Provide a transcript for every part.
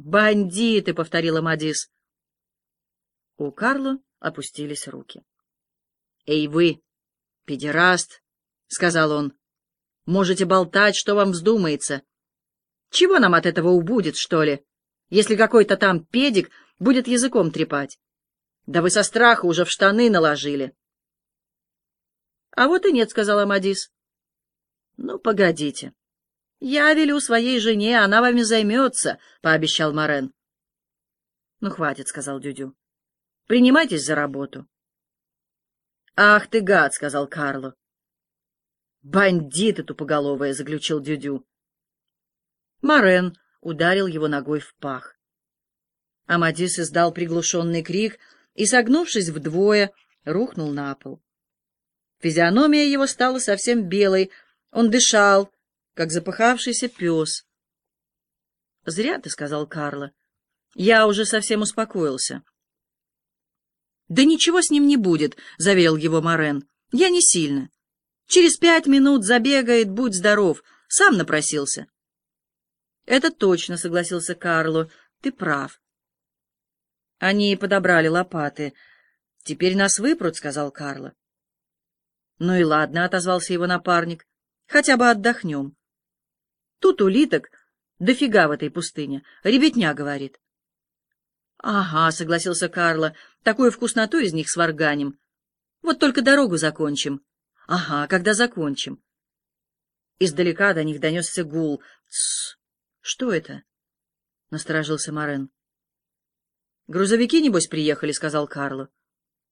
«Бандиты!» — повторила Мадис. У Карла опустились руки. «Эй вы, педераст!» — сказал он. «Можете болтать, что вам вздумается. Чего нам от этого убудет, что ли, если какой-то там педик будет языком трепать? Да вы со страха уже в штаны наложили». «А вот и нет», — сказала Мадис. «Ну, погодите. Я велю своей жене, она вами займется», — пообещал Морен. «Ну, хватит», — сказал Дюдю. «Принимайтесь за работу». «Ах ты, гад!» — сказал Карло. «Бандиты тупоголовые!» — заключил Дюдю. Морен ударил его ногой в пах. Амадис издал приглушенный крик и, согнувшись вдвое, рухнул на пол. Физиономия его стала совсем белой, он дышал, как запыхавшийся пес. — Зря ты, — сказал Карло. — Я уже совсем успокоился. — Да ничего с ним не будет, — заверил его Морен. — Я не сильно. Через пять минут забегает, будь здоров. Сам напросился. — Это точно, — согласился Карло. — Ты прав. Они подобрали лопаты. — Теперь нас выпрут, — сказал Карло. — Ну и ладно, — отозвался его напарник. — Хотя бы отдохнем. Тут улиток дофига в этой пустыне. Ребятня говорит. — Ага, — согласился Карло, — такую вкусноту из них сварганим. Вот только дорогу закончим. — Ага, когда закончим. Издалека до них донесся гул. — Тссс! Что это? — насторожился Морен. — Грузовики, небось, приехали, — сказал Карло.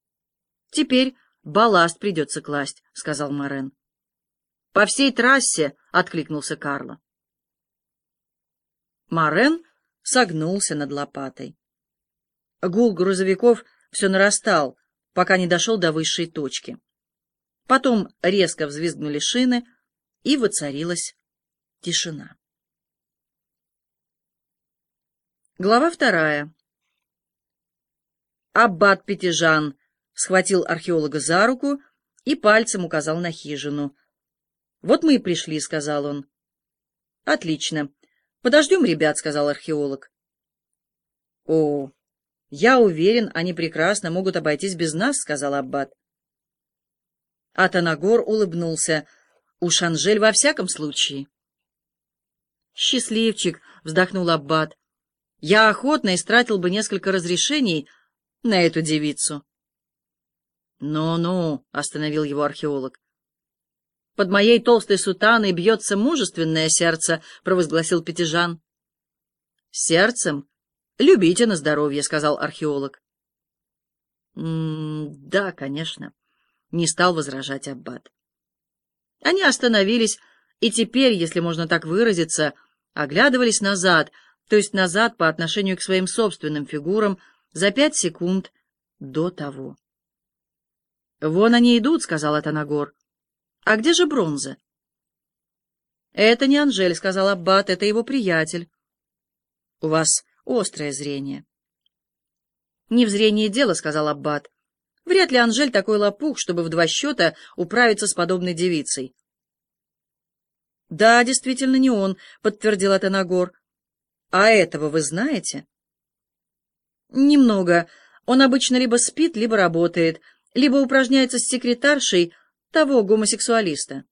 — Теперь балласт придется класть, — сказал Морен. — По всей трассе, — откликнулся Карло. Морен согнулся над лопатой. Гул грузовиков все нарастал, пока не дошел до высшей точки. Потом резко взвизгнули шины, и воцарилась тишина. Глава вторая. Аббат Пятижан схватил археолога за руку и пальцем указал на хижину. «Вот мы и пришли», — сказал он. «Отлично. «Подождем ребят», — сказал археолог. «О, я уверен, они прекрасно могут обойтись без нас», — сказал Аббат. Атанагор улыбнулся. «Уж Анжель во всяком случае». «Счастливчик», — вздохнул Аббат. «Я охотно истратил бы несколько разрешений на эту девицу». «Ну-ну», — остановил его археолог. Под моей толстой сутаной бьется мужественное сердце, — провозгласил Пятижан. — Сердцем? Любите на здоровье, — сказал археолог. — Да, конечно, — не стал возражать Аббат. Они остановились, и теперь, если можно так выразиться, оглядывались назад, то есть назад по отношению к своим собственным фигурам, за пять секунд до того. — Вон они идут, — сказал Атанагор. «А где же бронза?» «Это не Анжель», — сказал Аббат, — «это его приятель». «У вас острое зрение». «Не в зрении дело», — сказал Аббат. «Вряд ли Анжель такой лопух, чтобы в два счета управиться с подобной девицей». «Да, действительно, не он», — подтвердил Атанагор. «А этого вы знаете?» «Немного. Он обычно либо спит, либо работает, либо упражняется с секретаршей, того гомосексуалиста.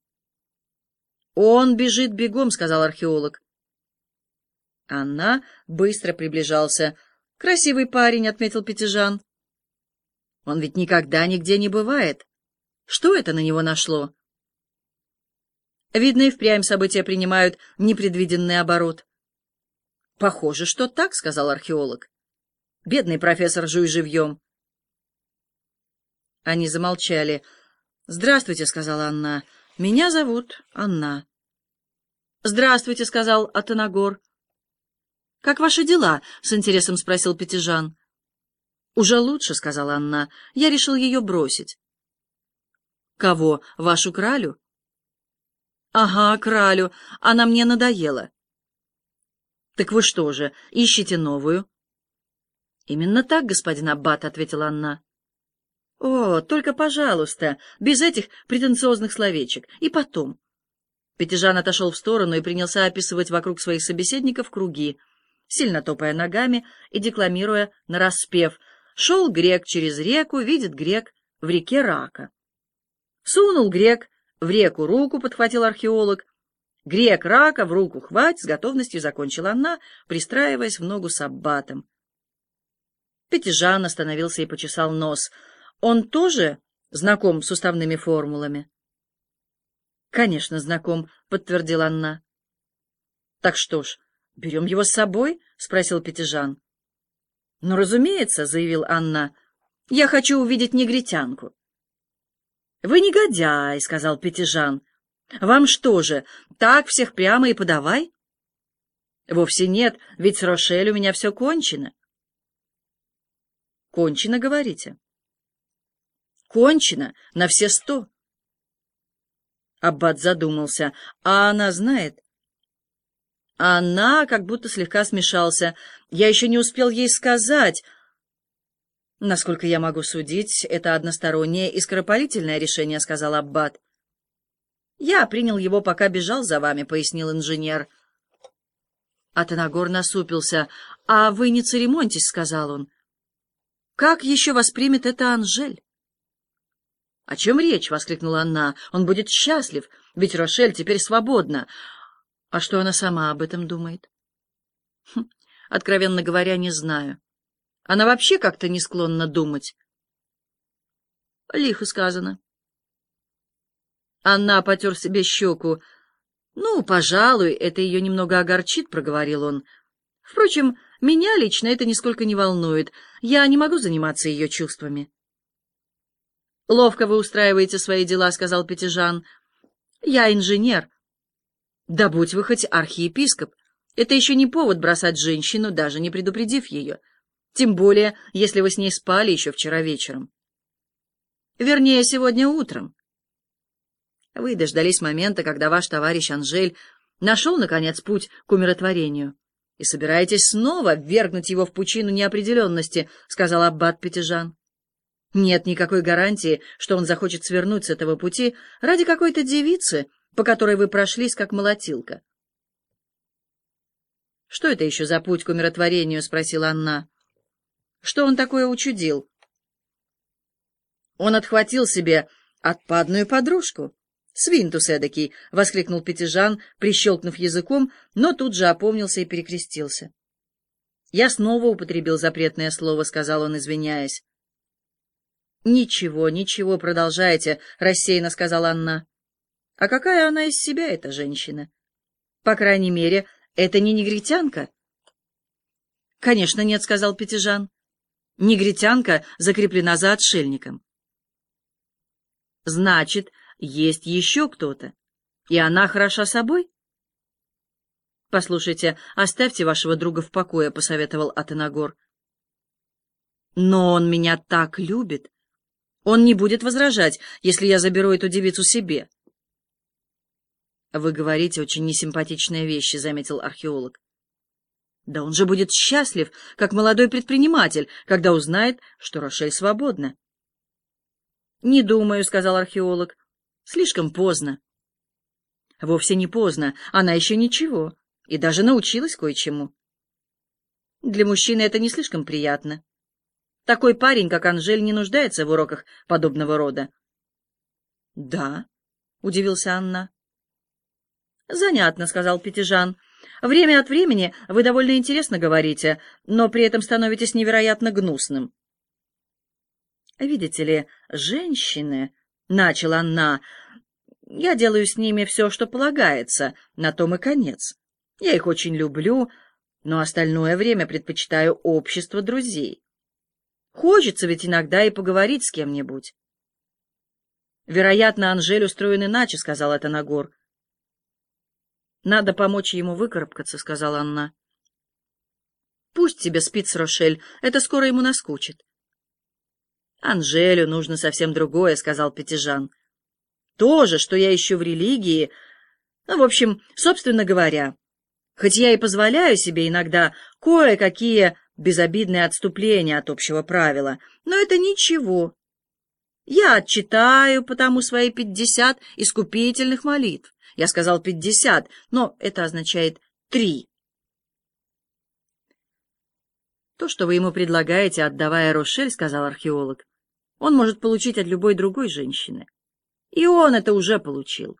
«Он бежит бегом», — сказал археолог. Анна быстро приближался. «Красивый парень», — отметил Пятижан. «Он ведь никогда нигде не бывает. Что это на него нашло?» Видно, и впрямь события принимают непредвиденный оборот. «Похоже, что так», — сказал археолог. «Бедный профессор Жуй живьем». Они замолчали. «Здравствуйте», — сказала Анна. «Меня зовут Анна». «Здравствуйте», — сказал Атанагор. «Как ваши дела?» — с интересом спросил Пятижан. «Уже лучше», — сказала Анна. «Я решил ее бросить». «Кого? Вашу кралю?» «Ага, кралю. Она мне надоела». «Так вы что же, ищете новую?» «Именно так, господин Аббат», — ответила Анна. О, только, пожалуйста, без этих претенциозных словечек. И потом. Пятижан отошел в сторону и принялся описывать вокруг своих собеседников круги. сильно топая ногами и декламируя нараспев. Шел грек через реку, видит грек в реке рака. Сунул грек в реку руку, подхватил археолог. Грек рака в руку хвать, с готовностью закончила она, пристраиваясь в ногу с аббатом. Пятижан остановился и почесал нос. Он тоже знаком с уставными формулами? Конечно, знаком, подтвердила Анна. Так что ж, берем его с собой? спросил Пятижан. Ну, разумеется, заявил Анна. Я хочу увидеть негритянку. Вы негодяй, сказал Пятижан. Вам что же, так всех прямо и подавай? Вовсе нет, ведь с Рошель у меня все кончено. Кончено, говорите? Кончено на все сто. Аббат задумался. А она знает? Она как будто слегка смешался. Я еще не успел ей сказать. Насколько я могу судить, это одностороннее и скоропалительное решение, сказал Аббат. Я принял его, пока бежал за вами, пояснил инженер. Атанагор насупился. А вы не церемоньтесь, сказал он. Как еще воспримет это Анжель? — О чем речь? — воскликнула она. — Он будет счастлив, ведь Рошель теперь свободна. А что она сама об этом думает? Хм, откровенно говоря, не знаю. Она вообще как-то не склонна думать. Лихо сказано. Анна потер себе щеку. «Ну, пожалуй, это ее немного огорчит», — проговорил он. «Впрочем, меня лично это нисколько не волнует. Я не могу заниматься ее чувствами. «Ловко вы устраиваете свои дела», — сказал Пятижан. «Я инженер». «Да будь вы хоть архиепископ. Это еще не повод бросать женщину, даже не предупредив ее. Тем более, если вы с ней спали еще вчера вечером. Вернее, сегодня утром. Вы дождались момента, когда ваш товарищ Анжель нашел, наконец, путь к умиротворению и собираетесь снова ввергнуть его в пучину неопределенности, — сказал Аббат Пятижан. Нет никакой гарантии, что он захочет свернуть с этого пути ради какой-то девицы, по которой вы прошлись, как молотилка. — Что это еще за путь к умиротворению? — спросила Анна. — Что он такое учудил? Он отхватил себе отпадную подружку. «Свинтус эдакий!» — воскликнул Пятижан, прищелкнув языком, но тут же опомнился и перекрестился. «Я снова употребил запретное слово», — сказал он, извиняясь. «Ничего, ничего, продолжайте», — рассеянно сказала Анна. «А какая она из себя, эта женщина? По крайней мере, это не негритянка». «Конечно нет», — сказал Пятижан. «Негритянка закреплена за отшельником». «Значит, есть еще кто-то, и она хороша собой? — Послушайте, оставьте вашего друга в покое, — посоветовал Атанагор. — Но он меня так любит. Он не будет возражать, если я заберу эту девицу себе. — Вы говорите очень несимпатичные вещи, — заметил археолог. — Да он же будет счастлив, как молодой предприниматель, когда узнает, что Рошель свободна. — Не думаю, — сказал археолог. Слишком поздно. Вовсе не поздно, она еще ничего, и даже научилась кое-чему. Для мужчины это не слишком приятно. Такой парень, как Анжель, не нуждается в уроках подобного рода. — Да, — удивился Анна. — Занятно, — сказал Пятижан. — Время от времени вы довольно интересно говорите, но при этом становитесь невероятно гнусным. — Видите ли, женщины — начала она. «Я делаю с ними все, что полагается, на том и конец. Я их очень люблю, но остальное время предпочитаю общество друзей. Хочется ведь иногда и поговорить с кем-нибудь». «Вероятно, Анжель устроен иначе», — сказал это Нагор. «Надо помочь ему выкарабкаться», — сказала Анна. «Пусть тебе спит с Рошель, это скоро ему наскучит». «Анжелю нужно совсем другое», — сказал Пятижан. «То же, что я ищу в религии. Ну, в общем, собственно говоря, хоть я и позволяю себе иногда кое-какие безобидные отступления от общего правила, но это ничего. Я отчитаю потому свои пятьдесят искупительных молитв. Я сказал пятьдесят, но это означает три. То, что вы ему предлагаете, отдавая Рошель, — сказал археолог, — он может получить от любой другой женщины. И он это уже получил.